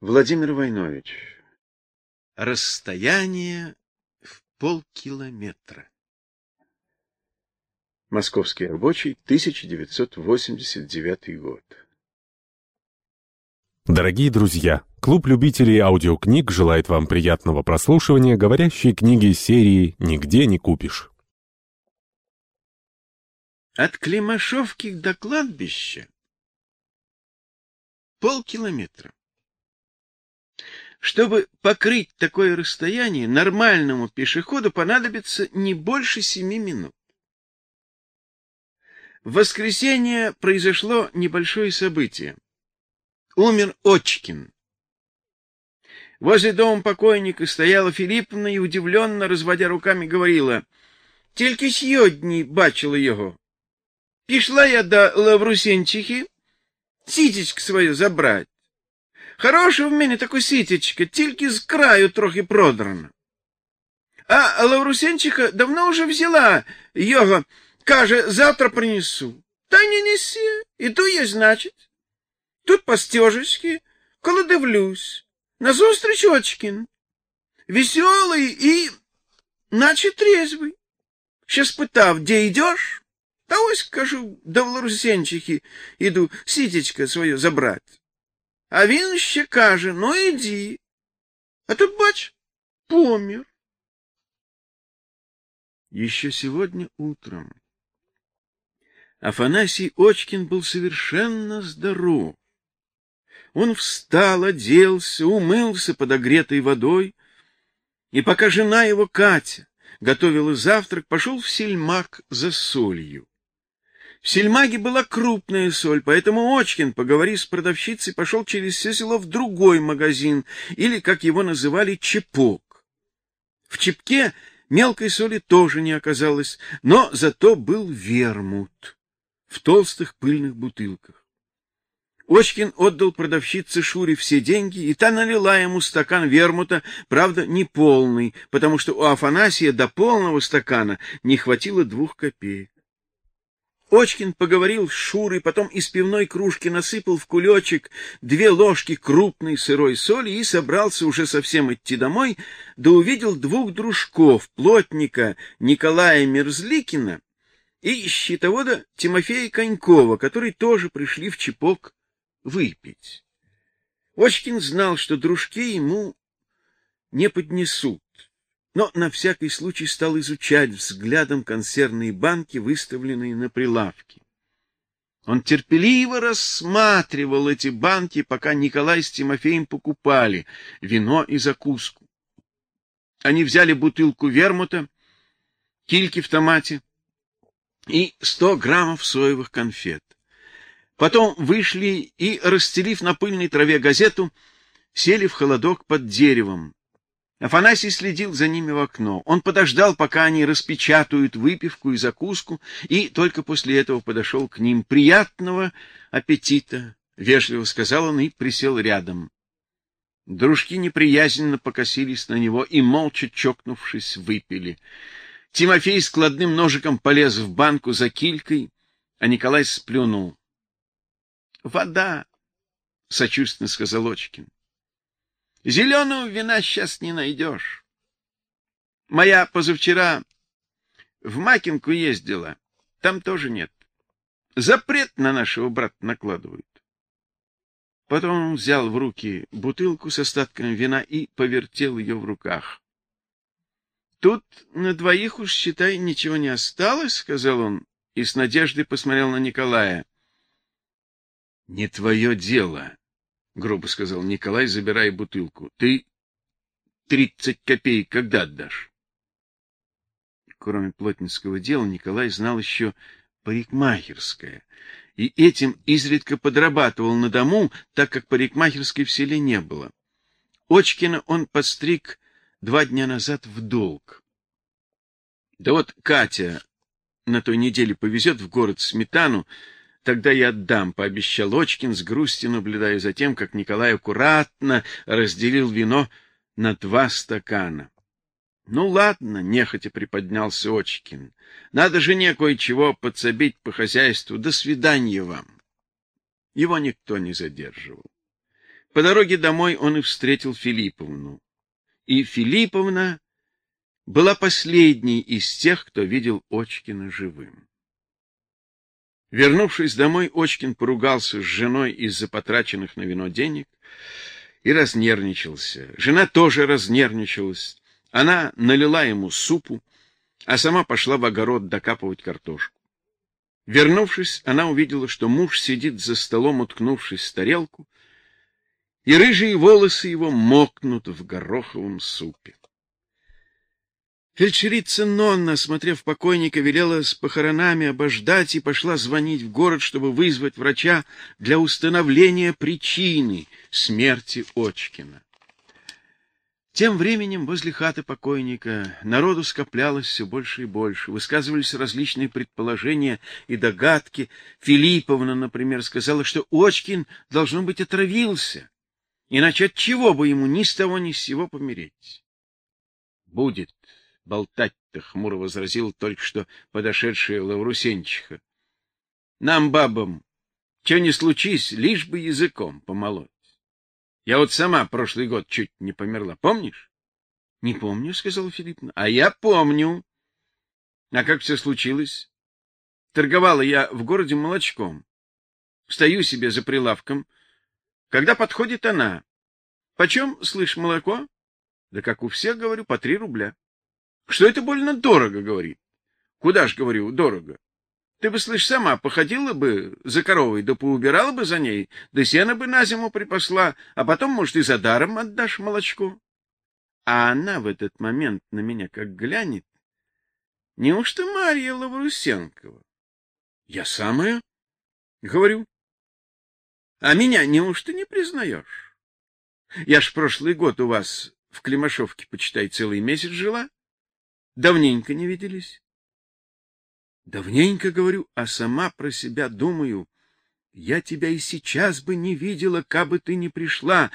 Владимир Войнович. Расстояние в полкилометра. Московский рабочий, 1989 год. Дорогие друзья, клуб любителей аудиокниг желает вам приятного прослушивания говорящей книги серии «Нигде не купишь». От Климашовки до кладбища полкилометра. Чтобы покрыть такое расстояние, нормальному пешеходу понадобится не больше семи минут. В воскресенье произошло небольшое событие. Умер Очкин. Возле дома покойника стояла Филипповна и удивленно, разводя руками, говорила: "Тільки сьогодні бачила його. Пішла я до Лаврусенчихи, сітечко своє забрать. Хороше в мене таке сітечко, тільки з краю трохи продрано. А Лаврусенчиха давно вже взяла його, каже, завтра принесу. Та не неси, іду я, значить. Тут по стежечці, коли дивлюсь, назустріч Очкін. Веселий і наче трезвий. Ще спитав, де йдеш? Та ось, кажу, до Ларусенчихи іду сітечко своє забрати. А він ще каже, ну іди. А тут, бач, помер. Еще сегодня утром Афанасий Очкин был совершенно здоров. Он встал, оделся, умылся подогретой водой, и пока жена его, Катя, готовила завтрак, пошел в сельмак за солью. В сельмаге была крупная соль, поэтому Очкин, поговорив с продавщицей, пошел через все село в другой магазин, или, как его называли, чепок. В чепке мелкой соли тоже не оказалось, но зато был вермут в толстых пыльных бутылках. Очкин отдал продавщице Шуре все деньги, и та налила ему стакан вермута, правда, не полный, потому что у Афанасия до полного стакана не хватило двух копеек. Очкин поговорил с Шурой, потом из пивной кружки насыпал в кулечек две ложки крупной сырой соли и собрался уже совсем идти домой, да увидел двух дружков, плотника Николая Мерзликина и щитовода Тимофея Конькова, которые тоже пришли в Чепок выпить. Очкин знал, что дружки ему не поднесут но на всякий случай стал изучать взглядом консервные банки, выставленные на прилавке. Он терпеливо рассматривал эти банки, пока Николай с Тимофеем покупали вино и закуску. Они взяли бутылку вермута, кильки в томате и сто граммов соевых конфет. Потом вышли и, расстелив на пыльной траве газету, сели в холодок под деревом. Афанасий следил за ними в окно. Он подождал, пока они распечатают выпивку и закуску, и только после этого подошел к ним. «Приятного аппетита!» — вежливо сказал он и присел рядом. Дружки неприязненно покосились на него и, молча чокнувшись, выпили. Тимофей складным ножиком полез в банку за килькой, а Николай сплюнул. «Вода!» — сочувственно сказал Очкин. Зеленого вина сейчас не найдешь. Моя позавчера в Макинку ездила, там тоже нет. Запрет на нашего брата накладывают. Потом он взял в руки бутылку с остатками вина и повертел ее в руках. Тут на двоих уж, считай, ничего не осталось, сказал он и с надеждой посмотрел на Николая. Не твое дело, — грубо сказал Николай, забирая бутылку. — Ты тридцать копеек когда отдашь? Кроме плотницкого дела, Николай знал еще парикмахерское, и этим изредка подрабатывал на дому, так как парикмахерской в селе не было. Очкина он подстриг два дня назад в долг. Да вот Катя на той неделе повезет в город сметану, Тогда я отдам, пообещал Очкин с грустью, наблюдая за тем, как Николай аккуратно разделил вино на два стакана. Ну ладно, нехотя приподнялся Очкин. Надо же не кое-чего подсобить по хозяйству. До свидания вам. Его никто не задерживал. По дороге домой он и встретил Филипповну. И Филипповна была последней из тех, кто видел Очкина живым. Вернувшись домой, Очкин поругался с женой из-за потраченных на вино денег и разнервничался. Жена тоже разнервничалась. Она налила ему супу, а сама пошла в огород докапывать картошку. Вернувшись, она увидела, что муж сидит за столом, уткнувшись в тарелку, и рыжие волосы его мокнут в гороховом супе. Фельдшерица Нонна, смотрев покойника, велела с похоронами обождать и пошла звонить в город, чтобы вызвать врача для установления причины смерти Очкина. Тем временем возле хаты покойника народу скоплялось все больше и больше. Высказывались различные предположения и догадки. Филипповна, например, сказала, что Очкин, должно быть, отравился. Иначе от чего бы ему ни с того ни с сего помереть? Будет болтать-то, хмуро возразил только что подошедшая Лаврусенчиха. Нам, бабам, что ни случись, лишь бы языком помолоть. Я вот сама прошлый год чуть не померла, помнишь? — Не помню, — сказала Филипповна. — А я помню. А как все случилось? Торговала я в городе молочком. Стою себе за прилавком. Когда подходит она. — Почем, слышь, молоко? — Да как у всех, говорю, по три рубля. — Что это больно дорого, — говорит. — Куда ж, говорю, дорого? Ты бы, слышь, сама походила бы за коровой, да поубирала бы за ней, да сено бы на зиму припасла, а потом, может, и за даром отдашь молочко. А она в этот момент на меня как глянет. Неужто Марья Лаврусенкова? Я самая, говорю. А меня неужто не признаешь? Я ж прошлый год у вас в Климашовке, почитай, целый месяц жила. Давненько не виделись. Давненько говорю, а сама про себя думаю, я тебя и сейчас бы не видела, кабы ты не пришла.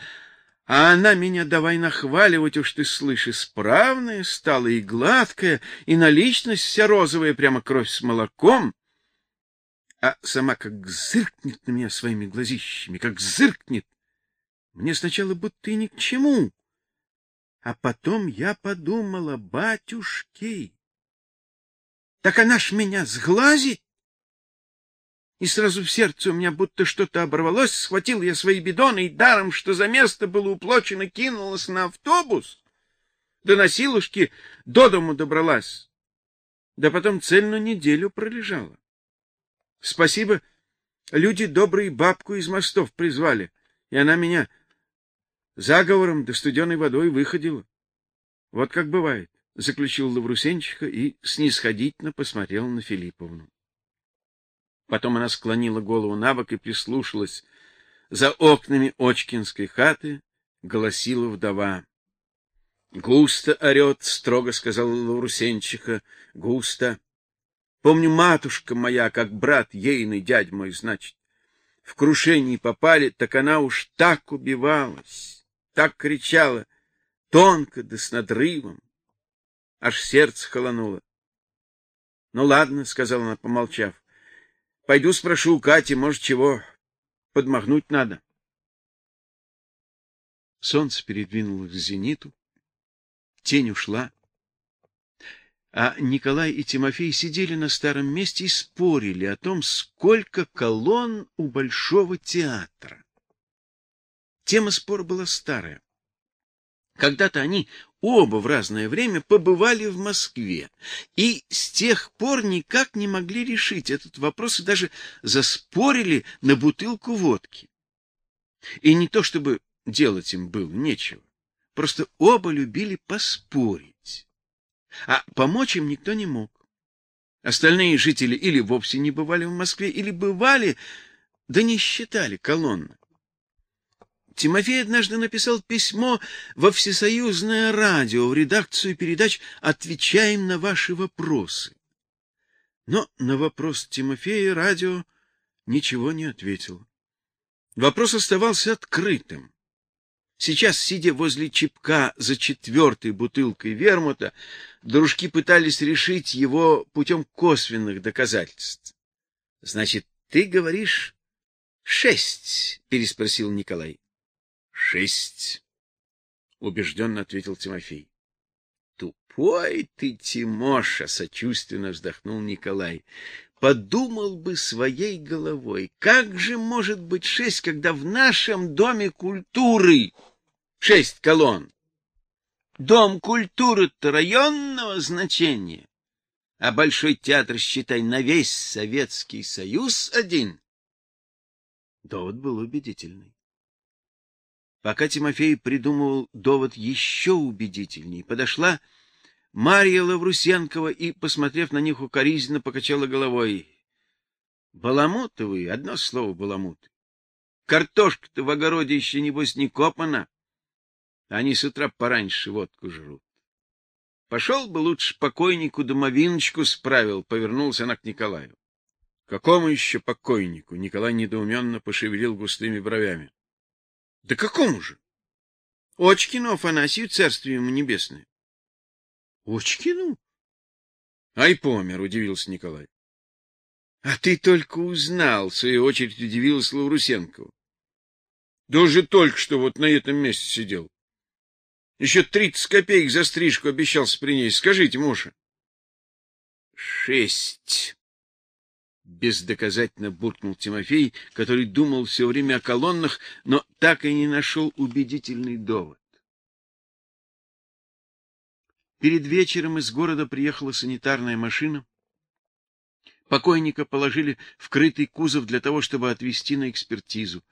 А она меня давай нахваливать, уж ты слышишь, справная стала и гладкая, и наличность вся розовая, прямо кровь с молоком. А сама как зыркнет на меня своими глазищами, как зыркнет. Мне сначала будто и ни к чему. А потом я подумала, батюшки, так она ж меня сглазит. И сразу в сердце у меня будто что-то оборвалось, схватил я свои бидоны и даром, что за место было уплочено, кинулась на автобус. Да на силушки до дому добралась. Да потом цельную неделю пролежала. Спасибо, люди добрые бабку из мостов призвали, и она меня заговором да студеной водой выходила. Вот как бывает заключил Лаврусенчиха и снисходительно посмотрел на Филипповну. Потом она склонила голову набок и прислушалась. За окнами Очкинской хаты голосила вдова. Густо орет, строго сказала Лаврусенчиха, густо. Помню, матушка моя, как брат ейный, дядь мой, значит, в крушении попали, так она уж так убивалась, так кричала, тонко да с надрывом аж сердце холонуло. — Ну ладно, — сказала она, помолчав. — Пойду спрошу у Кати, может, чего подмахнуть надо. Солнце передвинулось к зениту, тень ушла, а Николай и Тимофей сидели на старом месте и спорили о том, сколько колонн у Большого театра. Тема спора была старая. Когда-то они оба в разное время побывали в Москве и с тех пор никак не могли решить этот вопрос и даже заспорили на бутылку водки. И не то чтобы делать им было нечего, просто оба любили поспорить. А помочь им никто не мог. Остальные жители или вовсе не бывали в Москве, или бывали, да не считали колонны. Тимофей однажды написал письмо во Всесоюзное радио в редакцию передач «Отвечаем на ваши вопросы». Но на вопрос Тимофея радио ничего не ответило. Вопрос оставался открытым. Сейчас, сидя возле чипка за четвертой бутылкой вермута, дружки пытались решить его путем косвенных доказательств. — Значит, ты говоришь шесть? — переспросил Николай. Шесть, убежденно ответил Тимофей. Тупой ты, Тимоша, сочувственно вздохнул Николай. Подумал бы своей головой, как же может быть шесть, когда в нашем доме культуры шесть колонн? Дом культуры-то районного значения, а Большой театр, считай, на весь Советский Союз один. Довод был убедительный. Пока Тимофей придумывал довод еще убедительней, подошла Марья Лаврусенкова и, посмотрев на них укоризненно, покачала головой. Баламутовые, одно слово баламуты. Картошка-то в огороде еще, небось, не копана. Они с утра пораньше водку жрут. Пошел бы лучше покойнику домовиночку справил, повернулся она к Николаю. — Какому еще покойнику? Николай недоуменно пошевелил густыми бровями. — Да какому же? — Очкину Афанасию, царствие ему небесное. — Очкину? — Ай, помер, — удивился Николай. — А ты только узнал, — в свою очередь удивилась Лаврусенкова. — Да уже только что вот на этом месте сидел. Еще тридцать копеек за стрижку обещался принести. Скажите, Муша. — Шесть бездоказательно буркнул Тимофей, который думал все время о колоннах, но так и не нашел убедительный довод. Перед вечером из города приехала санитарная машина. Покойника положили в крытый кузов для того, чтобы отвезти на экспертизу.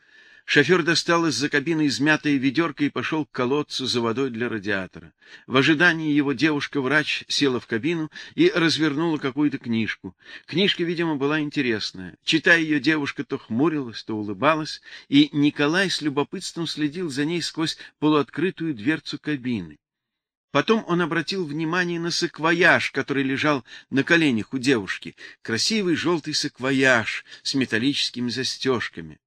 Шофер достал из-за кабины измятое ведерко и пошел к колодцу за водой для радиатора. В ожидании его девушка-врач села в кабину и развернула какую-то книжку. Книжка, видимо, была интересная. Читая ее, девушка то хмурилась, то улыбалась, и Николай с любопытством следил за ней сквозь полуоткрытую дверцу кабины. Потом он обратил внимание на саквояж, который лежал на коленях у девушки. Красивый желтый саквояж с металлическими застежками.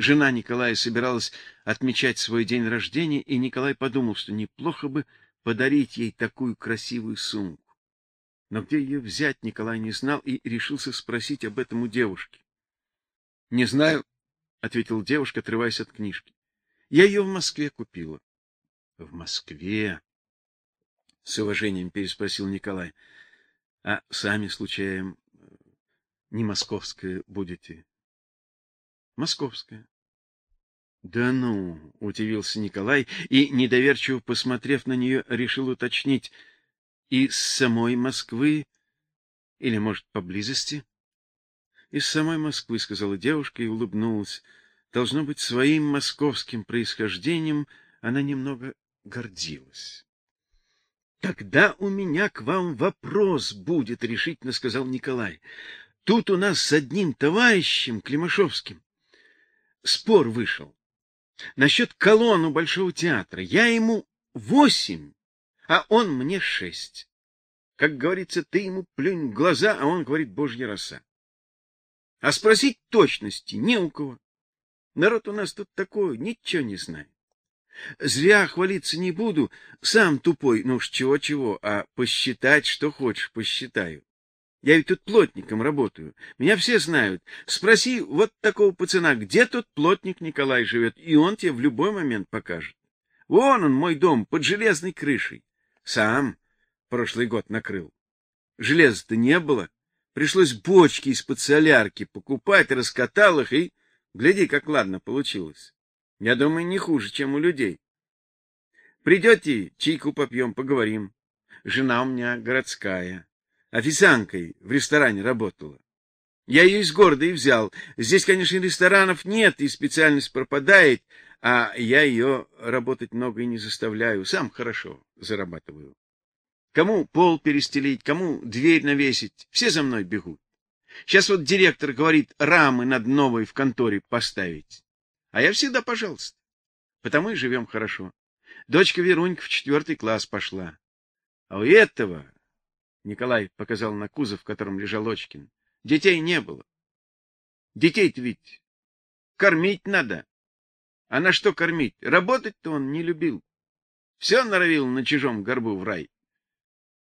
Жена Николая собиралась отмечать свой день рождения, и Николай подумал, что неплохо бы подарить ей такую красивую сумку. Но где ее взять, Николай не знал и решился спросить об этом у девушки. — Не знаю, — ответила девушка, отрываясь от книжки. — Я ее в Москве купила. — В Москве? — с уважением переспросил Николай. — А сами, случаем, не московская будете? — Московская. Да ну, удивился Николай и недоверчиво посмотрев на нее, решил уточнить: из самой Москвы или, может, поблизости? Из самой Москвы, сказала девушка и улыбнулась. Должно быть, своим московским происхождением она немного гордилась. Тогда у меня к вам вопрос будет, решительно сказал Николай. Тут у нас с одним товарищем Климашовским спор вышел. Насчет колонн у Большого театра. Я ему восемь, а он мне шесть. Как говорится, ты ему плюнь в глаза, а он говорит божья роса. А спросить точности не у кого. Народ у нас тут такой, ничего не знает. Зря хвалиться не буду, сам тупой, ну уж чего-чего, а посчитать, что хочешь, посчитаю. Я ведь тут плотником работаю. Меня все знают. Спроси вот такого пацана, где тот плотник Николай живет, и он тебе в любой момент покажет. Вон он, мой дом, под железной крышей. Сам прошлый год накрыл. Железа-то не было. Пришлось бочки из-под солярки покупать, раскатал их, и гляди, как ладно получилось. Я думаю, не хуже, чем у людей. Придете, чайку попьем, поговорим. Жена у меня городская официанткой в ресторане работала. Я ее из города и взял. Здесь, конечно, ресторанов нет, и специальность пропадает, а я ее работать много и не заставляю. Сам хорошо зарабатываю. Кому пол перестелить, кому дверь навесить, все за мной бегут. Сейчас вот директор говорит рамы над новой в конторе поставить. А я всегда пожалуйста. Потому и живем хорошо. Дочка Верунька в четвертый класс пошла. А у этого Николай показал на кузов, в котором лежал Очкин. Детей не было. Детей-то ведь кормить надо. А на что кормить? Работать-то он не любил. Все норовил на чужом горбу в рай.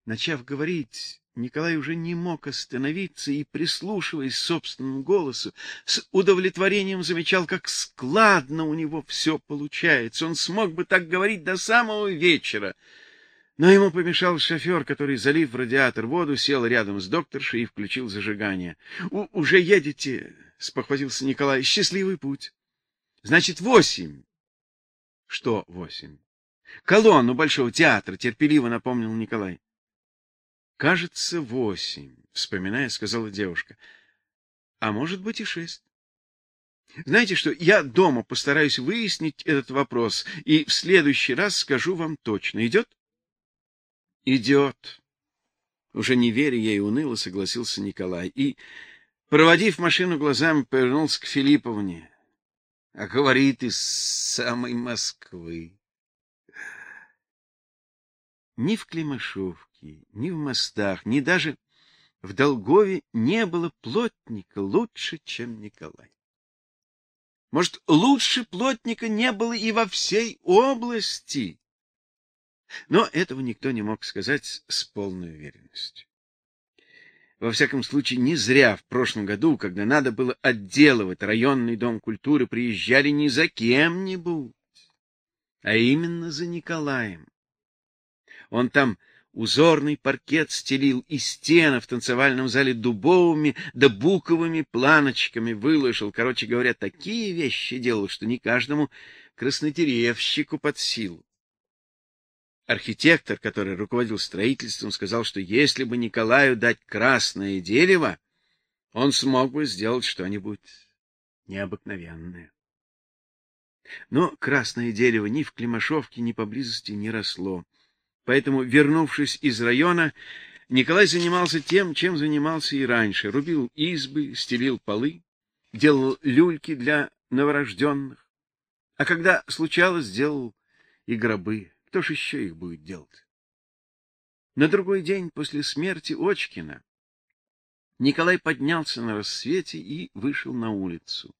Начав говорить, Николай уже не мог остановиться и, прислушиваясь к собственному голосу, с удовлетворением замечал, как складно у него все получается. Он смог бы так говорить до самого вечера. Но ему помешал шофер, который, залив в радиатор воду, сел рядом с докторшей и включил зажигание. — Уже едете? — спохватился Николай. — Счастливый путь. — Значит, восемь. — Что восемь? — Колонну Большого театра, — терпеливо напомнил Николай. Кажется, восемь, вспоминая, сказала девушка. А может быть и шесть. Знаете что, я дома постараюсь выяснить этот вопрос и в следующий раз скажу вам точно. Идет? Идет. Уже не веря ей уныло согласился Николай и, проводив машину глазами, повернулся к Филипповне. А говорит из самой Москвы. Ни в Климашов, Петербурге, ни в мостах, ни даже в Долгове не было плотника лучше, чем Николай. Может, лучше плотника не было и во всей области. Но этого никто не мог сказать с полной уверенностью. Во всяком случае, не зря в прошлом году, когда надо было отделывать районный дом культуры, приезжали не за кем-нибудь, а именно за Николаем. Он там Узорный паркет стелил и стены в танцевальном зале дубовыми да буковыми планочками выложил. Короче говоря, такие вещи делал, что не каждому краснодеревщику под силу. Архитектор, который руководил строительством, сказал, что если бы Николаю дать красное дерево, он смог бы сделать что-нибудь необыкновенное. Но красное дерево ни в Климашовке, ни поблизости не росло. Поэтому, вернувшись из района, Николай занимался тем, чем занимался и раньше. Рубил избы, стелил полы, делал люльки для новорожденных. А когда случалось, делал и гробы. Кто ж еще их будет делать? На другой день после смерти Очкина Николай поднялся на рассвете и вышел на улицу.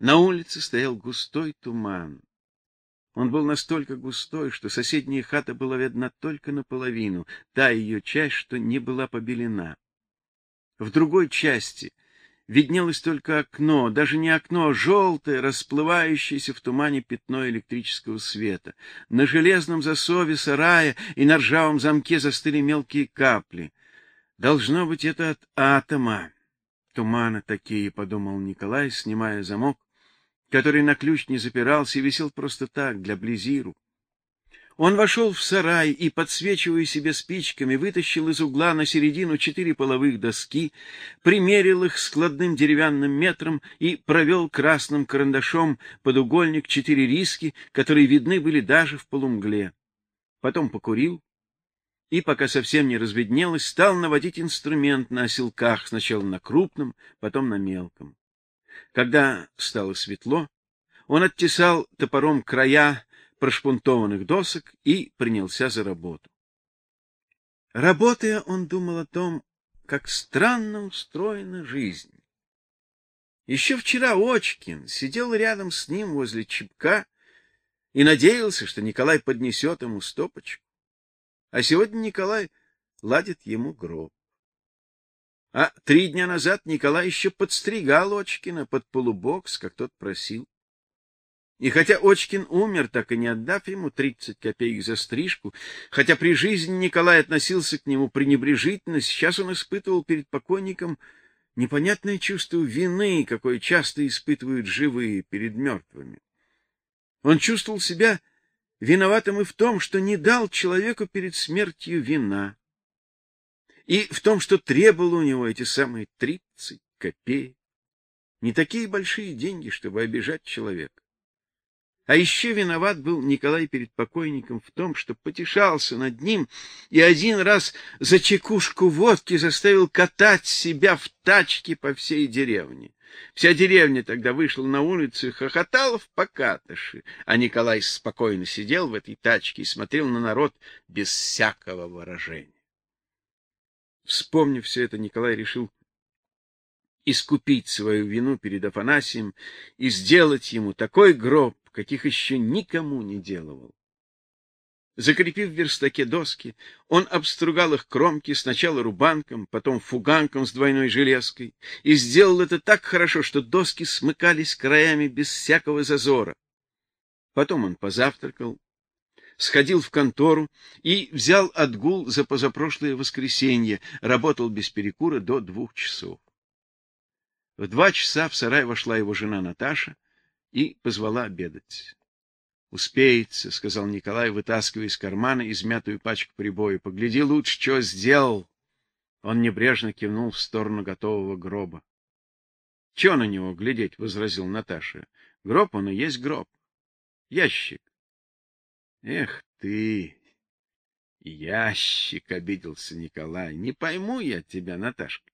На улице стоял густой туман. Он был настолько густой, что соседняя хата была видна только наполовину, та ее часть, что не была побелена. В другой части виднелось только окно, даже не окно, а желтое, расплывающееся в тумане пятно электрического света. На железном засове сарая и на ржавом замке застыли мелкие капли. Должно быть, это от атома. Туманы такие, подумал Николай, снимая замок который на ключ не запирался и висел просто так, для близиру. Он вошел в сарай и, подсвечивая себе спичками, вытащил из угла на середину четыре половых доски, примерил их складным деревянным метром и провел красным карандашом под угольник четыре риски, которые видны были даже в полумгле. Потом покурил и, пока совсем не разведнелось, стал наводить инструмент на оселках, сначала на крупном, потом на мелком. Когда стало светло, он оттесал топором края прошпунтованных досок и принялся за работу. Работая, он думал о том, как странно устроена жизнь. Еще вчера Очкин сидел рядом с ним возле чепка и надеялся, что Николай поднесет ему стопочку. А сегодня Николай ладит ему гроб. А три дня назад Николай еще подстригал Очкина под полубокс, как тот просил. И хотя Очкин умер, так и не отдав ему тридцать копеек за стрижку, хотя при жизни Николай относился к нему пренебрежительно, сейчас он испытывал перед покойником непонятное чувство вины, какое часто испытывают живые перед мертвыми. Он чувствовал себя виноватым и в том, что не дал человеку перед смертью вина и в том, что требовал у него эти самые тридцать копеек. Не такие большие деньги, чтобы обижать человека. А еще виноват был Николай перед покойником в том, что потешался над ним и один раз за чекушку водки заставил катать себя в тачке по всей деревне. Вся деревня тогда вышла на улицу и хохотала в покатыши, а Николай спокойно сидел в этой тачке и смотрел на народ без всякого выражения. Вспомнив все это, Николай решил искупить свою вину перед Афанасием и сделать ему такой гроб, каких еще никому не делал. Закрепив в верстаке доски, он обстругал их кромки сначала рубанком, потом фуганком с двойной железкой, и сделал это так хорошо, что доски смыкались краями без всякого зазора. Потом он позавтракал, сходил в контору и взял отгул за позапрошлое воскресенье, работал без перекура до двух часов. В два часа в сарай вошла его жена Наташа и позвала обедать. Успеется, сказал Николай, вытаскивая из кармана измятую пачку прибоя. Погляди лучше, что сделал. Он небрежно кивнул в сторону готового гроба. Что на него глядеть, возразил Наташа. Гроб он и есть гроб. Ящик. Эх ты, ящик, обиделся Николай. Не пойму я тебя, Наташка.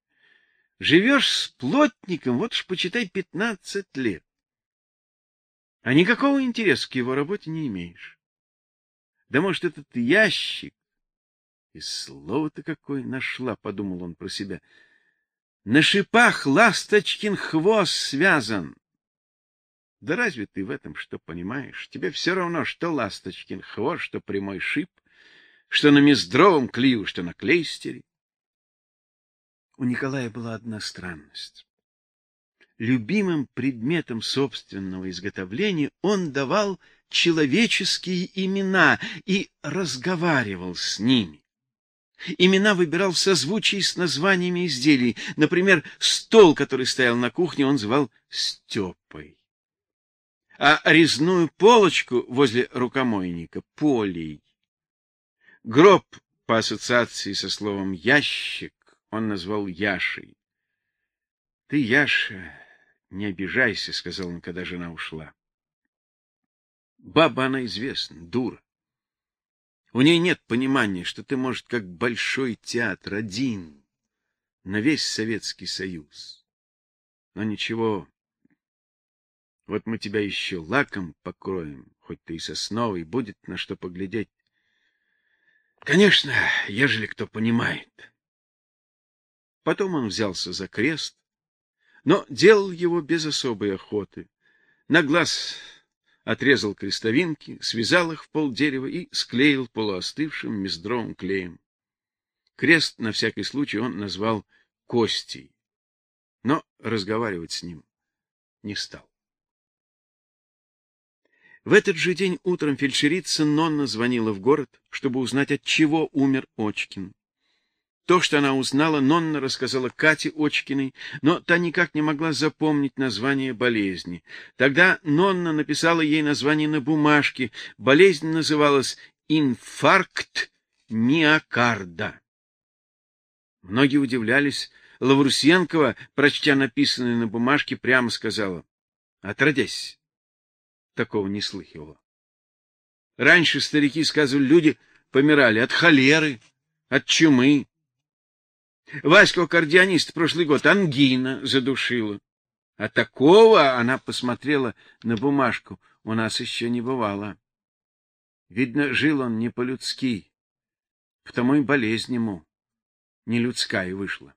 Живешь с плотником, вот ж почитай пятнадцать лет а никакого интереса к его работе не имеешь. Да может, этот ящик и слово-то какое нашла, подумал он про себя. На шипах ласточкин хвост связан. Да разве ты в этом что понимаешь? Тебе все равно, что ласточкин хвост, что прямой шип, что на мездровом клею, что на клейстере. У Николая была одна странность любимым предметом собственного изготовления он давал человеческие имена и разговаривал с ними. Имена выбирал в созвучии с названиями изделий. Например, стол, который стоял на кухне, он звал Степой. А резную полочку возле рукомойника — Полей. Гроб по ассоциации со словом «ящик» он назвал Яшей. Ты, Яша, не обижайся, сказал он, когда жена ушла. Баба она известна, дура. У ней нет понимания, что ты, может, как большой театр один на весь Советский Союз. Но ничего. Вот мы тебя еще лаком покроем, хоть ты и сосновый, будет на что поглядеть. Конечно, ежели кто понимает. Потом он взялся за крест, но делал его без особой охоты. На глаз отрезал крестовинки, связал их в полдерева и склеил полуостывшим мездровым клеем. Крест на всякий случай он назвал Костей, но разговаривать с ним не стал. В этот же день утром фельдшерица Нонна звонила в город, чтобы узнать, от чего умер Очкин. То, что она узнала, Нонна рассказала Кате Очкиной, но та никак не могла запомнить название болезни. Тогда Нонна написала ей название на бумажке. Болезнь называлась инфаркт миокарда. Многие удивлялись. Лаврусенкова, прочтя написанное на бумажке, прямо сказала: "Отродясь, такого не слыхивала. Раньше старики сказывали, люди помирали от холеры, от чумы, Ваську аккордеонист прошлый год ангина задушила. А такого она посмотрела на бумажку, у нас еще не бывало. Видно, жил он не по-людски, потому и болезнь ему не людская вышла.